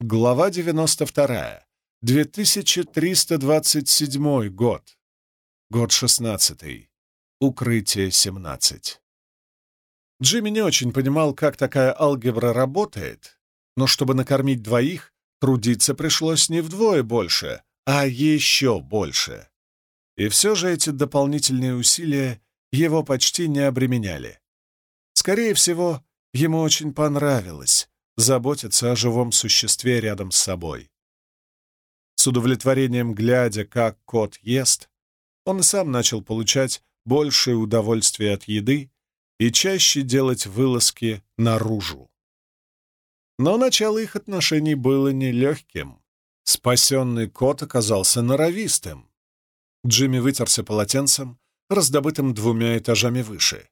Глава 92. 2327 год. Год 16. Укрытие 17. Джимми не очень понимал, как такая алгебра работает, но чтобы накормить двоих, трудиться пришлось не вдвое больше, а еще больше. И все же эти дополнительные усилия его почти не обременяли. Скорее всего, ему очень понравилось заботиться о живом существе рядом с собой. С удовлетворением глядя, как кот ест, он и сам начал получать большее удовольствие от еды и чаще делать вылазки наружу. Но начало их отношений было нелегким. Спасенный кот оказался норовистым. Джимми вытерся полотенцем, раздобытым двумя этажами выше.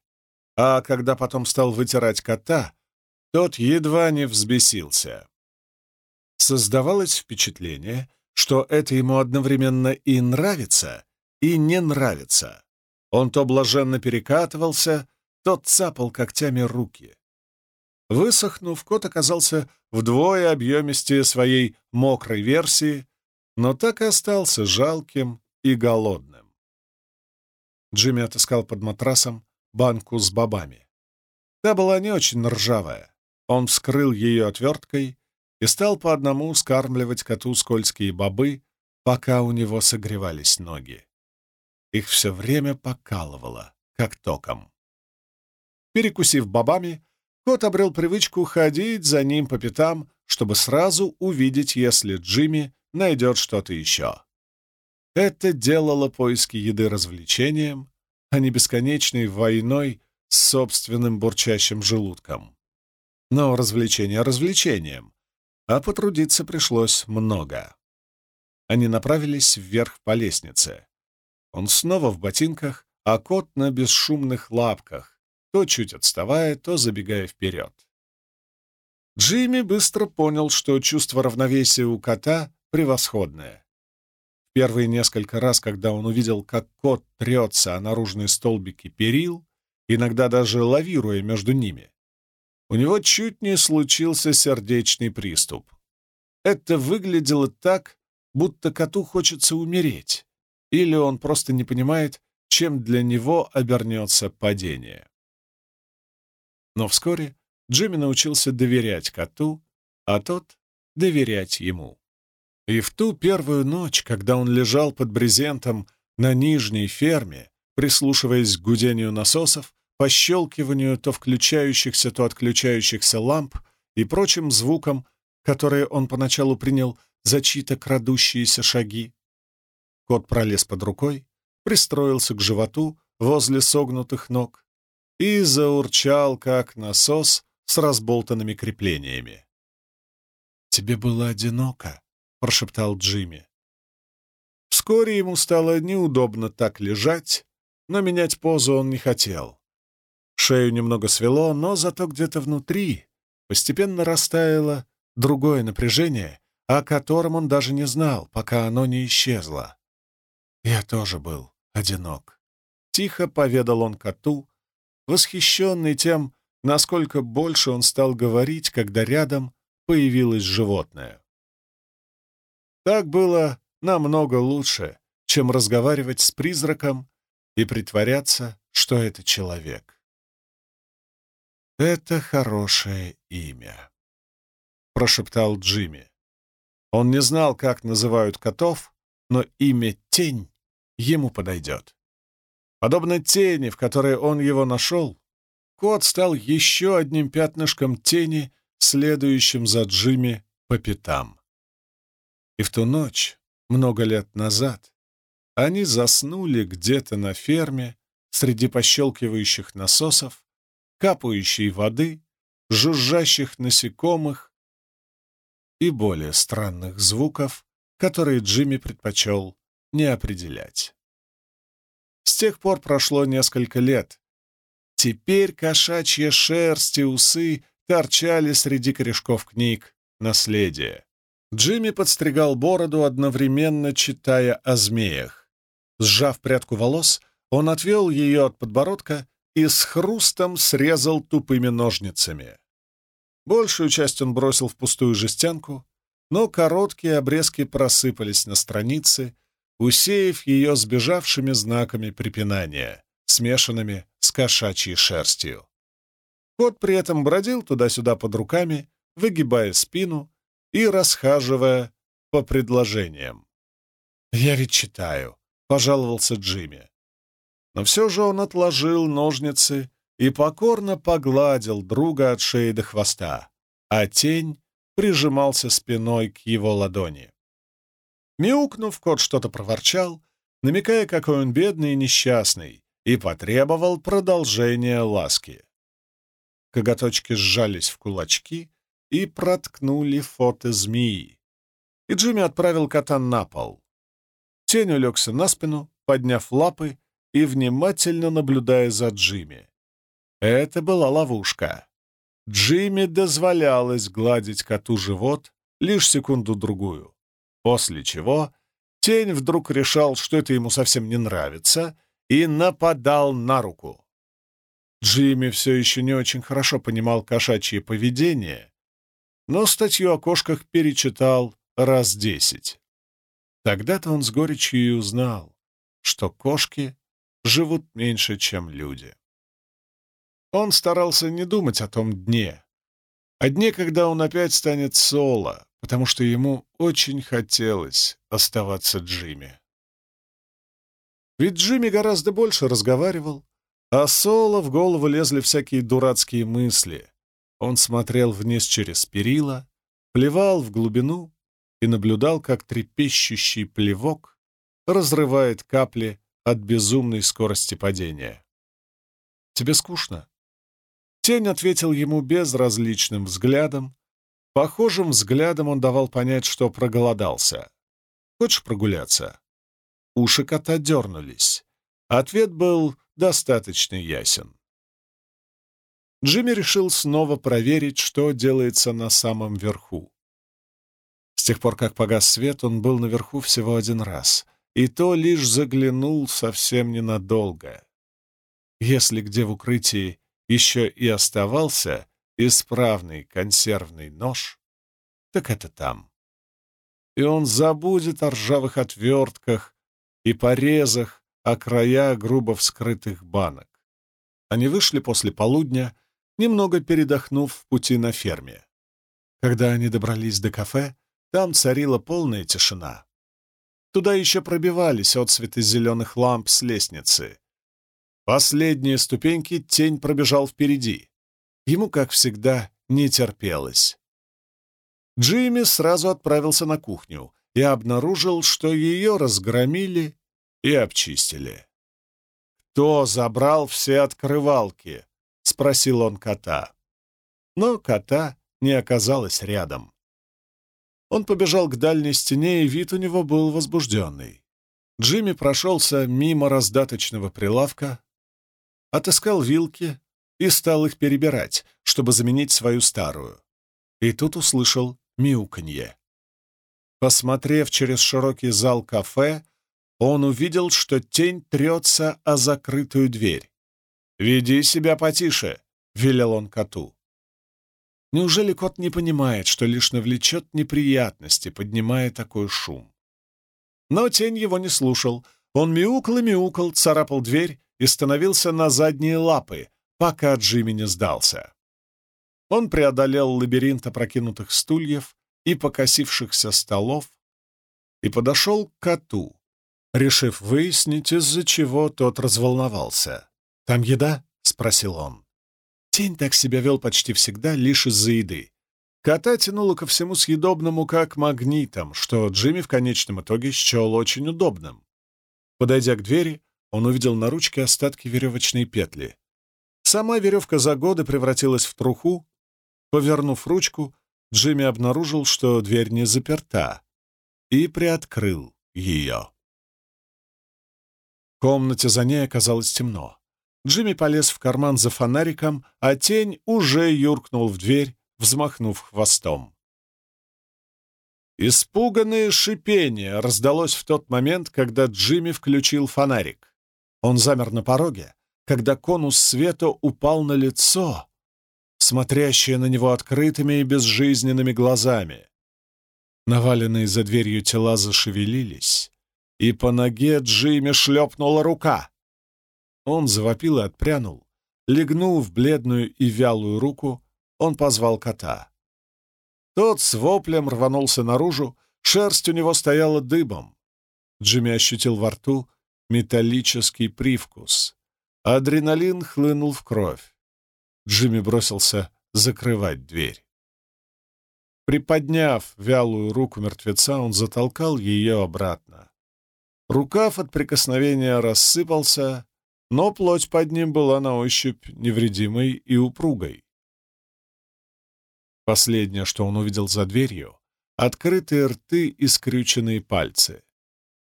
А когда потом стал вытирать кота, тот едва не взбесился. Создавалось впечатление, что это ему одновременно и нравится, и не нравится. Он то блаженно перекатывался, то цапал когтями руки. Высохнув, кот оказался вдвое объемистее своей мокрой версии, но так и остался жалким и голодным. Джимми отыскал под матрасом банку с бобами. Та была не очень ржавая. Он вскрыл ее отверткой и стал по одному скармливать коту скользкие бобы, пока у него согревались ноги. Их все время покалывало, как током. Перекусив бобами, кот обрел привычку ходить за ним по пятам, чтобы сразу увидеть, если Джимми найдет что-то еще. Это делало поиски еды развлечением, а не бесконечной войной с собственным бурчащим желудком. Но развлечение развлечением, а потрудиться пришлось много. Они направились вверх по лестнице. Он снова в ботинках, а кот на бесшумных лапках, то чуть отставая, то забегая вперед. Джимми быстро понял, что чувство равновесия у кота превосходное. Первые несколько раз, когда он увидел, как кот трется о наружные столбики перил, иногда даже лавируя между ними, у него чуть не случился сердечный приступ. Это выглядело так, будто коту хочется умереть, или он просто не понимает, чем для него обернется падение. Но вскоре Джимми научился доверять коту, а тот — доверять ему. И в ту первую ночь, когда он лежал под брезентом на нижней ферме, прислушиваясь к гудению насосов, пощелкиванию то включающихся, то отключающихся ламп и прочим звукам, которые он поначалу принял за чьи-то крадущиеся шаги, кот пролез под рукой, пристроился к животу возле согнутых ног и заурчал, как насос с разболтанными креплениями. «Тебе было одиноко», — прошептал Джимми. Вскоре ему стало неудобно так лежать, но менять позу он не хотел. Шею немного свело, но зато где-то внутри постепенно растаяло другое напряжение, о котором он даже не знал, пока оно не исчезло. Я тоже был одинок. Тихо поведал он коту, восхищенный тем, насколько больше он стал говорить, когда рядом появилось животное. Так было намного лучше, чем разговаривать с призраком и притворяться, что это человек. «Это хорошее имя», — прошептал Джимми. Он не знал, как называют котов, но имя Тень ему подойдет. Подобно тени, в которой он его нашел, кот стал еще одним пятнышком тени, следующим за Джимми по пятам. И в ту ночь, много лет назад, они заснули где-то на ферме среди пощелкивающих насосов, капающей воды, жужжащих насекомых и более странных звуков, которые Джимми предпочел не определять. С тех пор прошло несколько лет. Теперь кошачья шерсть и усы торчали среди корешков книг «Наследие». Джимми подстригал бороду, одновременно читая о змеях. Сжав прядку волос, он отвел ее от подбородка и с хрустом срезал тупыми ножницами. Большую часть он бросил в пустую жестянку, но короткие обрезки просыпались на странице, усеяв ее сбежавшими знаками препинания, смешанными с кошачьей шерстью. Кот при этом бродил туда-сюда под руками, выгибая спину и расхаживая по предложениям. «Я ведь читаю», — пожаловался Джимми. Но все же он отложил ножницы и покорно погладил друга от шеи до хвоста, а тень прижимался спиной к его ладони. Мяукнув, кот что-то проворчал, намекая, какой он бедный и несчастный, и потребовал продолжения ласки. Коготочки сжались в кулачки и проткнули фото змеи. И Джимми отправил кота на пол. Тень улегся на спину, подняв лапы и внимательно наблюдая за Джимми. Это была ловушка. Джимми дозволялось гладить коту живот лишь секунду-другую, после чего тень вдруг решал, что это ему совсем не нравится, и нападал на руку. Джимми все еще не очень хорошо понимал кошачье поведение, но статью о кошках перечитал раз десять. Тогда-то он с горечью и узнал, что кошки живут меньше, чем люди. Он старался не думать о том дне, о дне, когда он опять станет соло, потому что ему очень хотелось оставаться Джимми. Ведь Джимми гораздо больше разговаривал, а соло в голову лезли всякие дурацкие мысли. Он смотрел вниз через перила, плевал в глубину и наблюдал, как трепещущий плевок разрывает капли от безумной скорости падения. «Тебе скучно?» Тень ответил ему безразличным взглядом. Похожим взглядом он давал понять, что проголодался. «Хочешь прогуляться?» Уши кота дернулись. Ответ был достаточно ясен. Джимми решил снова проверить, что делается на самом верху. С тех пор, как погас свет, он был наверху всего один раз, и то лишь заглянул совсем ненадолго. Если где в укрытии еще и оставался исправный консервный нож, так это там. И он забудет о ржавых отвертках и порезах, о края грубо вскрытых банок. Они вышли после полудня, немного передохнув в пути на ферме. Когда они добрались до кафе, там царила полная тишина. Туда еще пробивались отсветы зеленых ламп с лестницы, Последние ступеньки тень пробежал впереди. Ему, как всегда, не терпелось. Джимми сразу отправился на кухню и обнаружил, что ее разгромили и обчистили. «Кто забрал все открывалки?» — спросил он кота. Но кота не оказалось рядом. Он побежал к дальней стене, и вид у него был возбужденный. Джимми прошелся мимо раздаточного прилавка, отыскал вилки и стал их перебирать, чтобы заменить свою старую. И тут услышал мяуканье. Посмотрев через широкий зал кафе, он увидел, что тень трется о закрытую дверь. «Веди себя потише», — велел он коту. Неужели кот не понимает, что лишь навлечет неприятности, поднимая такой шум? Но тень его не слушал. Он мяукал и мяукал, царапал дверь и становился на задние лапы, пока Джимми не сдался. Он преодолел лабиринт опрокинутых стульев и покосившихся столов и подошел к коту, решив выяснить, из-за чего тот разволновался. «Там еда?» — спросил он. Тень так себя вел почти всегда лишь из-за еды. Кота тянуло ко всему съедобному как магнитом, что Джимми в конечном итоге счел очень удобным. Подойдя к двери, он увидел на ручке остатки веревочной петли. Сама веревка за годы превратилась в труху. Повернув ручку, Джимми обнаружил, что дверь не заперта, и приоткрыл ее. В комнате за ней оказалось темно. Джимми полез в карман за фонариком, а тень уже юркнул в дверь, взмахнув хвостом. Испуганное шипение раздалось в тот момент, когда Джимми включил фонарик. Он замер на пороге, когда конус света упал на лицо, смотрящее на него открытыми и безжизненными глазами. Наваленные за дверью тела зашевелились, и по ноге Джимми шлепнула рука. Он завопил и отпрянул. Легнул в бледную и вялую руку, он позвал кота. Тот с воплем рванулся наружу, шерсть у него стояла дыбом. Джимми ощутил во рту металлический привкус. Адреналин хлынул в кровь. Джимми бросился закрывать дверь. Приподняв вялую руку мертвеца, он затолкал ее обратно. Рукав от прикосновения рассыпался, но плоть под ним была на ощупь невредимой и упругой. Последнее, что он увидел за дверью — открытые рты и скрюченные пальцы.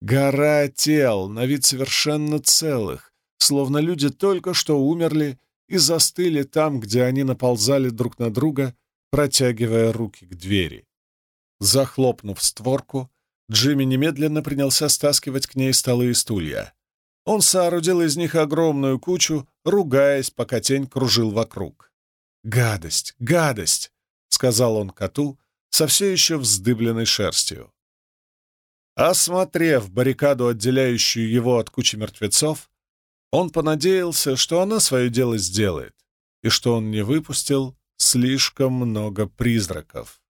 Гора тел, на вид совершенно целых, словно люди только что умерли и застыли там, где они наползали друг на друга, протягивая руки к двери. Захлопнув створку, Джимми немедленно принялся стаскивать к ней столы и стулья. Он соорудил из них огромную кучу, ругаясь, пока тень кружил вокруг. «Гадость! Гадость!» — сказал он коту со все еще вздыбленной шерстью. Осмотрев баррикаду, отделяющую его от кучи мертвецов, он понадеялся, что она свое дело сделает, и что он не выпустил слишком много призраков.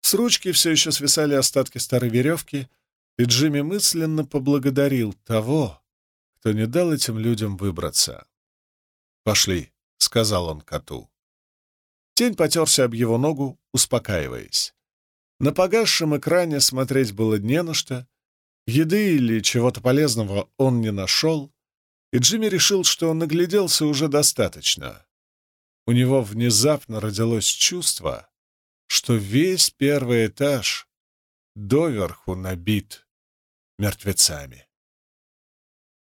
С ручки все еще свисали остатки старой веревки, и Джимми мысленно поблагодарил того, кто не дал этим людям выбраться. «Пошли», — сказал он коту. Тень потерся об его ногу, успокаиваясь. На погасшем экране смотреть было не на что, еды или чего-то полезного он не нашел, и Джимми решил, что он нагляделся уже достаточно. У него внезапно родилось чувство, что весь первый этаж доверху набит мертвецами.